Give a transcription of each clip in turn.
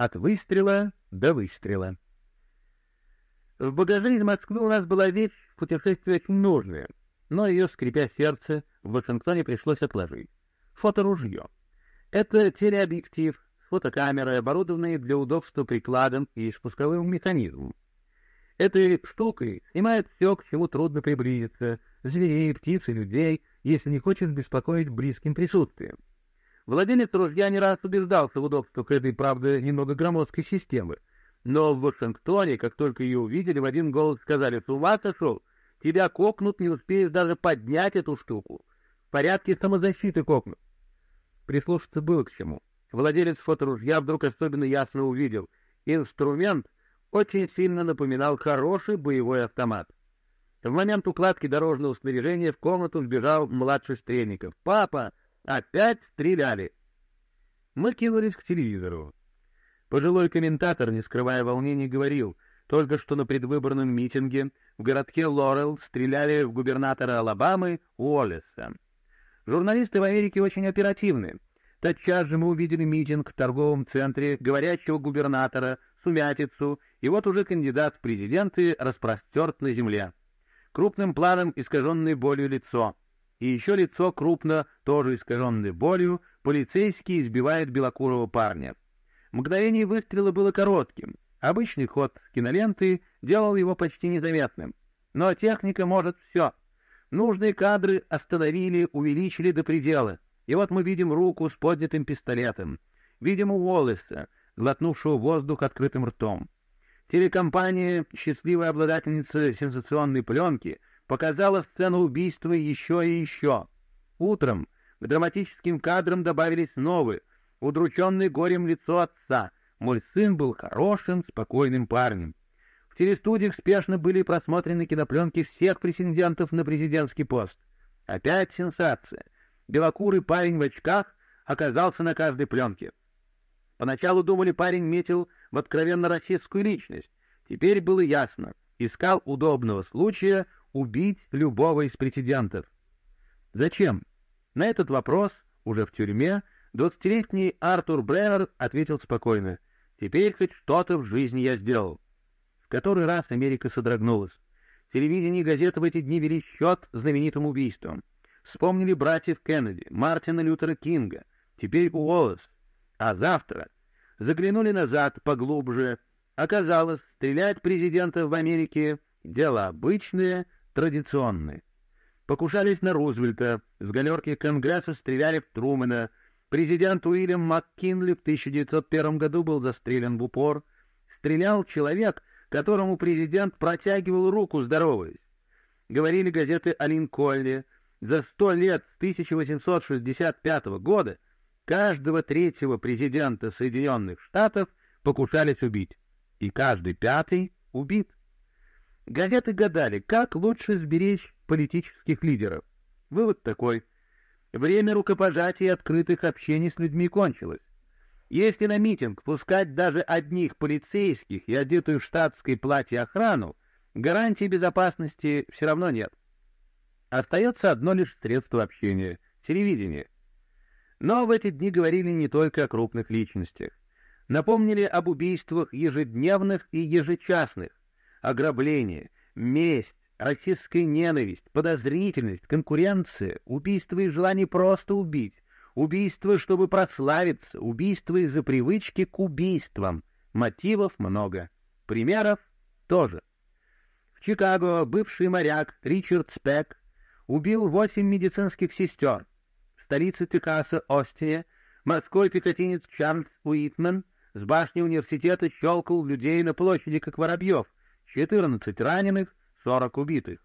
От выстрела до выстрела. В багаже из Москвы у нас была вещь путешествие очень нужное, но ее, скрипя сердце, в Вашингтоне пришлось отложить. Фоторужье. Это телеобъектив с фотокамерой, оборудованный для удобства прикладом и спусковым механизмом. Этой штукой снимает все, к чему трудно приблизиться, зверей, птиц и людей, если не хочешь беспокоить близким присутствием. Владелец ружья не раз убеждался в удобствах этой, правда, немного громоздкой системы, но в Вашингтоне, как только ее увидели, в один голос сказали, «С ума сошел? Тебя кокнут, не успеешь даже поднять эту штуку. В порядке самозащиты кокнут». Прислушаться было к чему. Владелец фоторужья вдруг особенно ясно увидел. Инструмент очень сильно напоминал хороший боевой автомат. В момент укладки дорожного снаряжения в комнату вбежал младший Стрельников. «Папа, опять стреляли!» Мы кинулись к телевизору. Пожилой комментатор, не скрывая волнений, говорил, только что на предвыборном митинге в городке Лорел стреляли в губернатора Алабамы Уоллеса. Журналисты в Америке очень оперативны. Тотчас же мы увидели митинг в торговом центре говорящего губернатора, сумятицу, и вот уже кандидат в президенты распростерт на земле. Крупным планом искаженное болью лицо. И еще лицо крупно, тоже искаженное болью, полицейский избивает белокурого парня. Мгновение выстрела было коротким. Обычный ход киноленты делал его почти незаметным. Но техника может все. Нужные кадры остановили, увеличили до предела. И вот мы видим руку с поднятым пистолетом. Видим Уоллеса, глотнувшего воздух открытым ртом. Телекомпания, счастливая обладательница сенсационной пленки, показала сцену убийства еще и еще. Утром к драматическим кадрам добавились новые, удрученный горем лицо отца. Мой сын был хорошим, спокойным парнем. В телестудиях спешно были просмотрены кинопленки всех претендентов на президентский пост. Опять сенсация. Белокурый парень в очках оказался на каждой пленке. Поначалу думали, парень метил в откровенно российскую личность. Теперь было ясно. Искал удобного случая убить любого из претендентов. Зачем? На этот вопрос уже в тюрьме Двадцатилетний Артур Бреннер ответил спокойно. «Теперь хоть что-то в жизни я сделал». В который раз Америка содрогнулась. Телевидение и газеты в эти дни вели счет знаменитым убийством. Вспомнили братьев Кеннеди, Мартина Лютера Кинга, теперь Уоллес. А завтра заглянули назад поглубже. Оказалось, стрелять президентов в Америке — дело обычное, традиционное. Покушались на Рузвельта, с галерки Конгресса стреляли в Трумэна, Президент Уильям МакКинли в 1901 году был застрелен в упор. Стрелял человек, которому президент протягивал руку, здороваясь. Говорили газеты о Линкольне. За сто лет с 1865 года каждого третьего президента Соединенных Штатов покушались убить, и каждый пятый убит. Газеты гадали, как лучше сберечь политических лидеров. Вывод такой. Время рукопожатий и открытых общений с людьми кончилось. Если на митинг пускать даже одних полицейских и одетую в штатской платье охрану, гарантии безопасности все равно нет. Остается одно лишь средство общения — телевидение. Но в эти дни говорили не только о крупных личностях. Напомнили об убийствах ежедневных и ежечасных, ограблении, месть, Расистская ненависть, подозрительность, конкуренция, убийство из желания просто убить, убийство, чтобы прославиться, убийство из-за привычки к убийствам. Мотивов много. Примеров тоже. В Чикаго бывший моряк Ричард Спек убил восемь медицинских сестер. В столице Техаса, Остине, морской пехотинец Чарльз Уитман с башни университета щелкал людей на площади, как воробьев. Четырнадцать раненых, 40 убитых.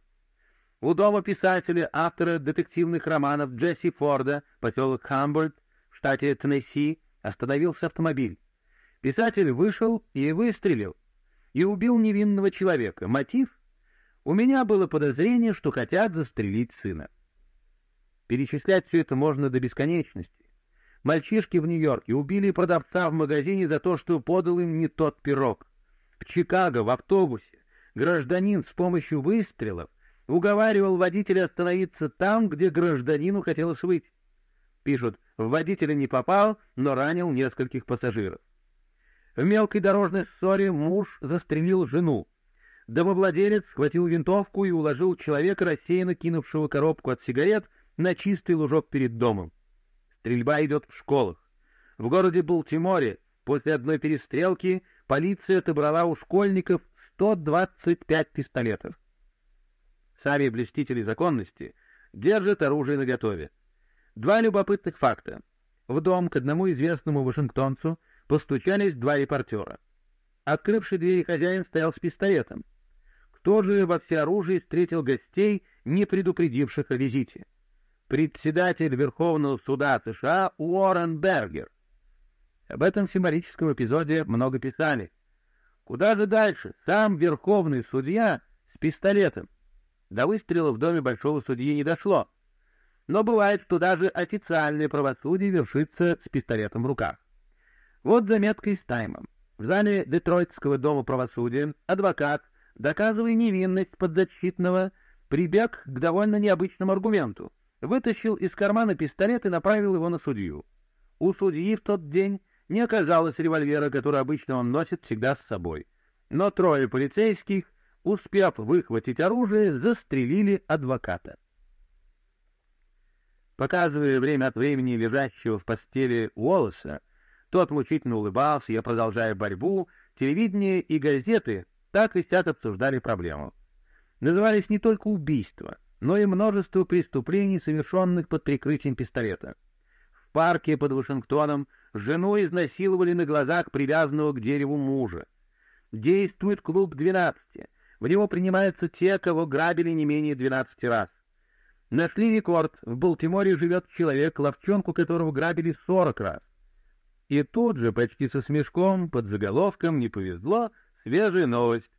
У дома писателя, автора детективных романов Джесси Форда, поселок Хамбольд, в штате Теннесси, остановился автомобиль. Писатель вышел и выстрелил, и убил невинного человека. Мотив? У меня было подозрение, что хотят застрелить сына. Перечислять все это можно до бесконечности. Мальчишки в Нью-Йорке убили продавца в магазине за то, что подал им не тот пирог. В Чикаго в автобусе гражданин с помощью выстрелов уговаривал водителя остановиться там, где гражданину хотелось выйти. Пишут, в водителя не попал, но ранил нескольких пассажиров. В мелкой дорожной ссоре муж застрелил жену. Домовладелец схватил винтовку и уложил человека, рассеянно кинувшего коробку от сигарет, на чистый лужок перед домом. Стрельба идет в школах. В городе Балтиморе после одной перестрелки полиция отобрала у школьников 125 пистолетов. Сами блестители законности держат оружие наготове. Два любопытных факта. В дом к одному известному вашингтонцу постучались два репортера. Открывший двери хозяин стоял с пистолетом. Кто же во всеоружии встретил гостей, не предупредивших о визите? Председатель Верховного суда США Уоррен Бергер. Об этом символическом эпизоде много писали. Куда же дальше? Сам Верховный судья с пистолетом. До выстрела в доме большого судьи не дошло. Но бывает, что даже официальное правосудие вершится с пистолетом в руках. Вот заметка из Тайма. В зале Детройтского дома правосудия адвокат, доказывая невинность подзащитного, прибег к довольно необычному аргументу. Вытащил из кармана пистолет и направил его на судью. У судьи в тот день не оказалось револьвера, который обычно он носит всегда с собой. Но трое полицейских, успев выхватить оружие, застрелили адвоката. Показывая время от времени лежащего в постели Уоллеса, тот мучительно улыбался, я продолжая борьбу, телевидение и газеты так и сяк обсуждали проблему. Назывались не только убийства, но и множество преступлений, совершенных под прикрытием пистолета. В парке под Вашингтоном жену изнасиловали на глазах привязанного к дереву мужа. Действует клуб двенадцати. В него принимаются те, кого грабили не менее двенадцати раз. Нашли рекорд. В Балтиморе живет человек, ловчонку которого грабили сорок раз. И тут же, почти со смешком, под заголовком «Не повезло», свежая новость.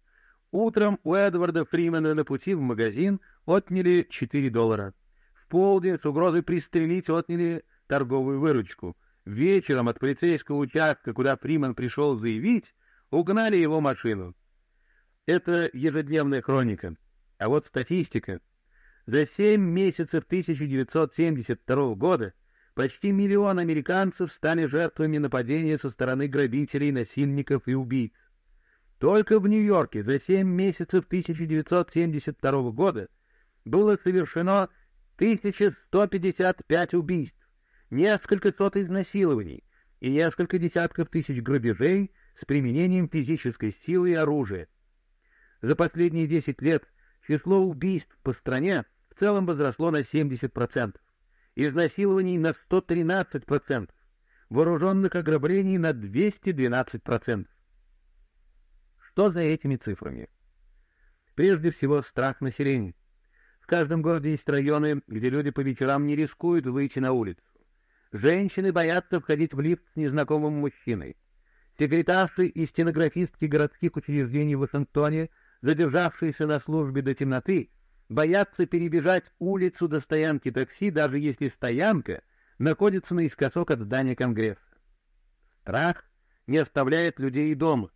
Утром у Эдварда Фримена на пути в магазин отняли 4 доллара. В полдень с угрозой пристрелить отняли торговую выручку. Вечером от полицейского участка, куда Фриман пришел заявить, угнали его машину. Это ежедневная хроника. А вот статистика. За 7 месяцев 1972 года Почти миллион американцев стали жертвами нападения со стороны грабителей, насильников и убийц. Только в Нью-Йорке за 7 месяцев 1972 года было совершено 1155 убийств, несколько сот изнасилований и несколько десятков тысяч грабежей с применением физической силы и оружия. За последние 10 лет число убийств по стране в целом возросло на 70% изнасилований на 113%, вооруженных ограблений на 212%. Что за этими цифрами? Прежде всего, страх населения. В каждом городе есть районы, где люди по вечерам не рискуют выйти на улицу. Женщины боятся входить в лифт с незнакомым мужчиной. Секретарши и стенографистки городских учреждений в Вашингтоне, задержавшиеся на службе до темноты, боятся перебежать улицу до стоянки такси, даже если стоянка находится наискосок от здания Конгресса. Страх не оставляет людей дома.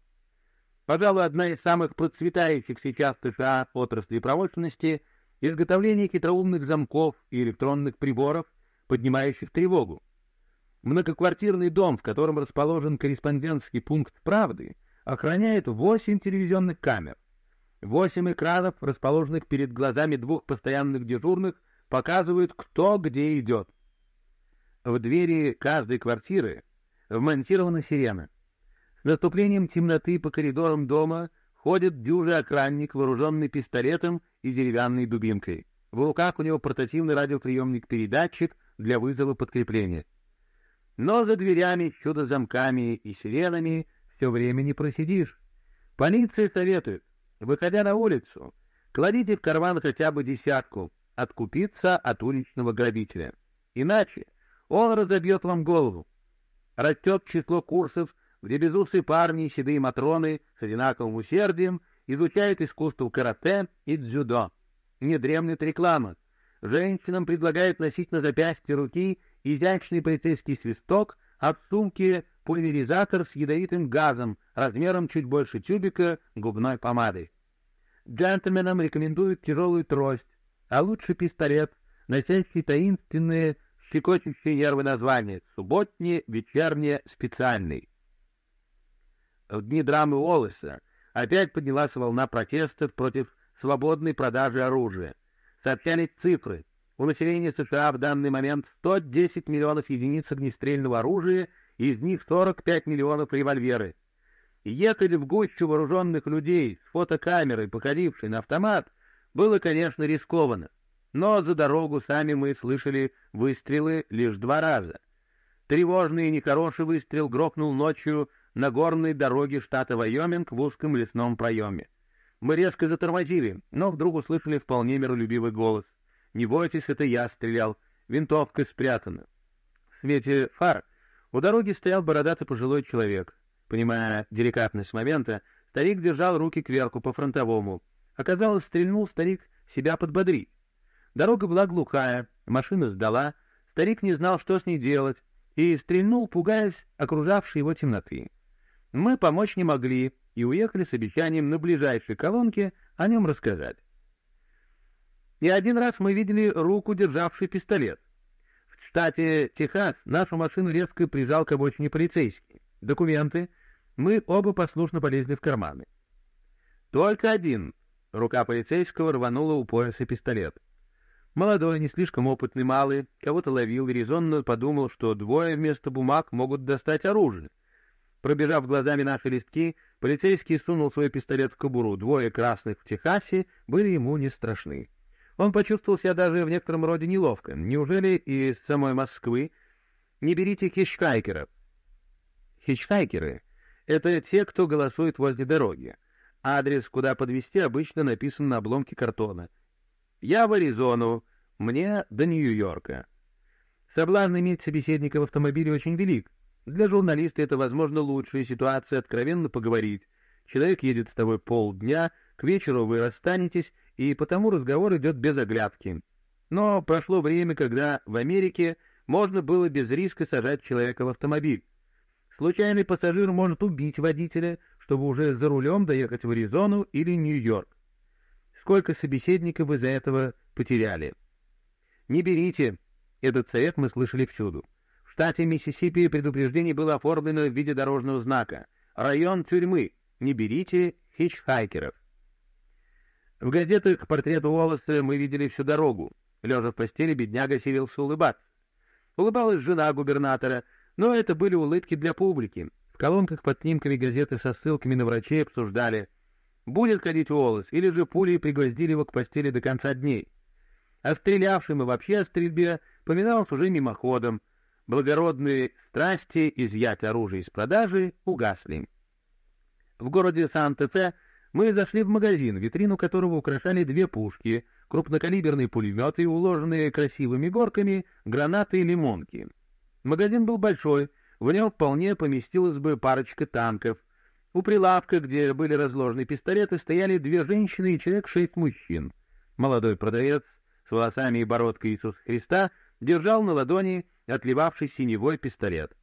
Пожалуй, одна из самых процветающих сейчас в США отрасли промышленности — изготовление хитроумных замков и электронных приборов, поднимающих тревогу. Многоквартирный дом, в котором расположен корреспондентский пункт «Правды», охраняет восемь телевизионных камер. Восемь экранов, расположенных перед глазами двух постоянных дежурных, показывают, кто где идет. В двери каждой квартиры вмонтирована сирена. С наступлением темноты по коридорам дома ходит дюжий охранник, вооруженный пистолетом и деревянной дубинкой. В руках у него портативный радиоприемник-передатчик для вызова подкрепления. Но за дверями, чудо-замками и сиренами все время не просидишь. Полиция советует Выходя на улицу, кладите в карман хотя бы десятку, откупиться от уличного грабителя. Иначе он разобьет вам голову. Растет число курсов, где безусые парни и седые матроны с одинаковым усердием изучают искусство карате и дзюдо. Не дремлет реклама. Женщинам предлагают носить на запястье руки изящный полицейский свисток, в сумке пульверизатор с ядовитым газом размером чуть больше тюбика губной помады. Джентльменам рекомендуют тяжелую трость, а лучше пистолет, носящий таинственные, щекочущие нервы названия «субботнее», «вечернее», «специальный». в дни драмы Уоллеса опять поднялась волна протестов против свободной продажи оружия. Сообщались цифры. У населения США в данный момент 110 миллионов единиц огнестрельного оружия, из них 45 миллионов револьверы. Ехать в гущу вооруженных людей с фотокамерой, походившей на автомат, было, конечно, рискованно. Но за дорогу сами мы слышали выстрелы лишь два раза. Тревожный и нехороший выстрел грохнул ночью на горной дороге штата Вайоминг в узком лесном проеме. Мы резко затормозили, но вдруг услышали вполне миролюбивый голос. «Не бойтесь, это я стрелял. Винтовка спрятана». В свете фар у дороги стоял бородатый пожилой человек. Понимая деликатность момента, старик держал руки кверху по-фронтовому. Оказалось, стрельнул старик себя подбодрить. Дорога была глухая, машина сдала, старик не знал, что с ней делать, и стрельнул, пугаясь окружавшей его темноты. Мы помочь не могли и уехали с обещанием на ближайшей колонке о нем рассказать. И один раз мы видели руку, державший пистолет. В штате Техас нашу машину резко прижал к обочине полицейский. Документы мы оба послушно полезли в карманы. Только один. Рука полицейского рванула у пояса пистолет. Молодой, не слишком опытный малый, кого-то ловил и резонно подумал, что двое вместо бумаг могут достать оружие. Пробежав глазами наши листки, полицейский сунул свой пистолет в кобуру. Двое красных в Техасе были ему не страшны. Он почувствовал себя даже в некотором роде неловко. Неужели из самой Москвы не берите хичкайкеров? Хичкайкеры — это те, кто голосует возле дороги. Адрес, куда подвезти, обычно написан на обломке картона. «Я в Аризону. Мне до Нью-Йорка». Соблазн иметь собеседника в автомобиле очень велик. Для журналиста это, возможно, лучшая ситуация откровенно поговорить. Человек едет с тобой полдня, к вечеру вы расстанетесь, и потому разговор идет без оглядки. Но прошло время, когда в Америке можно было без риска сажать человека в автомобиль. Случайный пассажир может убить водителя, чтобы уже за рулем доехать в Аризону или Нью-Йорк. Сколько собеседников вы за этого потеряли? Не берите. Этот совет мы слышали всюду штате Миссисипи предупреждение было оформлено в виде дорожного знака «Район тюрьмы. Не берите хичхайкеров». В газетах к портрету Уоллеса мы видели всю дорогу. Лежа в постели, бедняга силился улыбаться. Улыбалась жена губернатора, но это были улыбки для публики. В колонках под снимками газеты со ссылками на врачей обсуждали, будет ходить Уоллес или же пули пригвоздили его к постели до конца дней. О стрелявшем и вообще о стрельбе поминалось уже мимоходом, благородные страсти изъять оружие из продажи угасли. В городе Санта-Фе мы зашли в магазин, витрину которого украшали две пушки, крупнокалиберные пулеметы, уложенные красивыми горками, гранаты и лимонки. Магазин был большой, в нем вполне поместилась бы парочка танков. У прилавка, где были разложены пистолеты, стояли две женщины и человек шесть мужчин. Молодой продавец с волосами и бородкой Иисуса Христа держал на ладони отливавший синевой пистолет.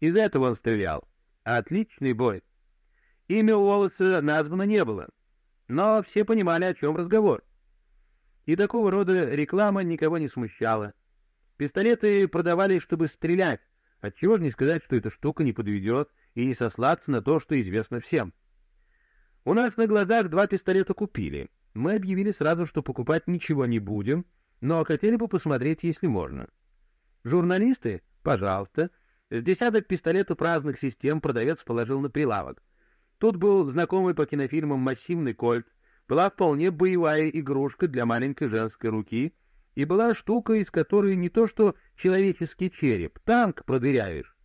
Из этого он стрелял. Отличный бой. Имя Уоллеса названо не было, но все понимали, о чем разговор. И такого рода реклама никого не смущала. Пистолеты продавали, чтобы стрелять, отчего же не сказать, что эта штука не подведет и не сослаться на то, что известно всем. У нас на глазах два пистолета купили. Мы объявили сразу, что покупать ничего не будем, но хотели бы посмотреть, если можно. Журналисты? Пожалуйста. С десяток пистолетов разных систем продавец положил на прилавок. Тут был знакомый по кинофильмам массивный кольт, была вполне боевая игрушка для маленькой женской руки и была штука, из которой не то что человеческий череп, танк продыряешь.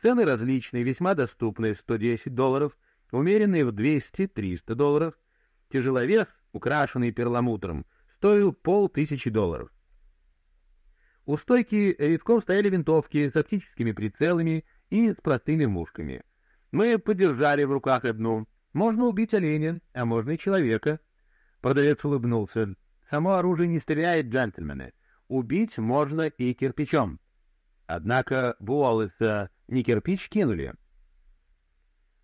Цены различные, весьма доступные, 110 долларов, умеренные в 200-300 долларов. Тяжеловес, украшенный перламутром, стоил полтысячи долларов. У стойки редком стояли винтовки с оптическими прицелами и с простыми мушками. Мы подержали в руках одну. Можно убить оленя, а можно и человека. Продавец улыбнулся. Само оружие не стреляет, джентльмены. Убить можно и кирпичом. Однако Буоллеса не кирпич кинули.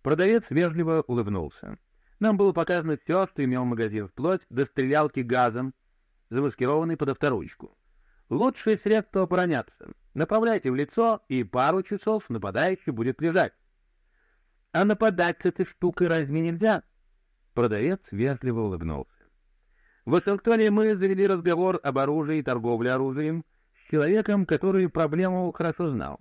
Продавец вежливо улыбнулся. Нам было показано все, что имел магазин, вплоть до стрелялки газом, замаскированной под авторучку. Лучшее средство обороняться. Направляйте в лицо, и пару часов нападающий будет лежать. А нападать с этой штукой разве нельзя? Продавец вежливо улыбнулся. В Вашингтоне мы завели разговор об оружии и торговле оружием с человеком, который проблему хорошо знал.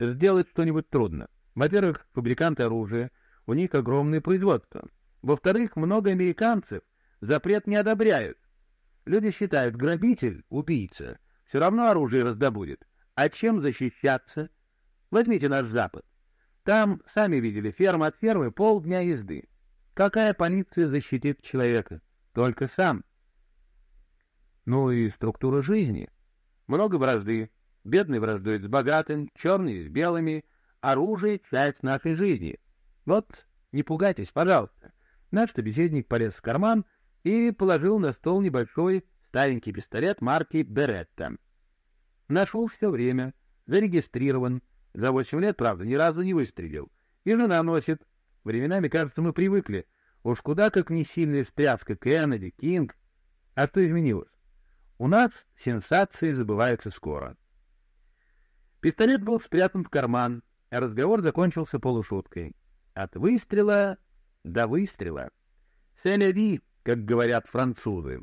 Сделать что-нибудь трудно. Во-первых, фабриканты оружия, у них огромное производство. Во-вторых, много американцев запрет не одобряют. Люди считают, грабитель, убийца, все равно оружие раздобудет. А чем защищаться? Возьмите наш Запад. Там, сами видели, ферма от фермы полдня езды. Какая полиция защитит человека? Только сам. Ну и структура жизни. Много вражды. Бедный враждует с богатым, черный с белыми. Оружие — часть нашей жизни. Вот, не пугайтесь, пожалуйста. Наш собеседник полез в карман и положил на стол небольшой старенький пистолет марки «Беретта». Нашел все время, зарегистрирован. За восемь лет, правда, ни разу не выстрелил. И жена носит. Временами, кажется, мы привыкли. Уж куда как не сильная стряска Кеннеди, Кинг. А что изменилось? У нас сенсации забываются скоро. Пистолет был спрятан в карман, а разговор закончился полушуткой. От выстрела до выстрела. «Селеви», как говорят французы.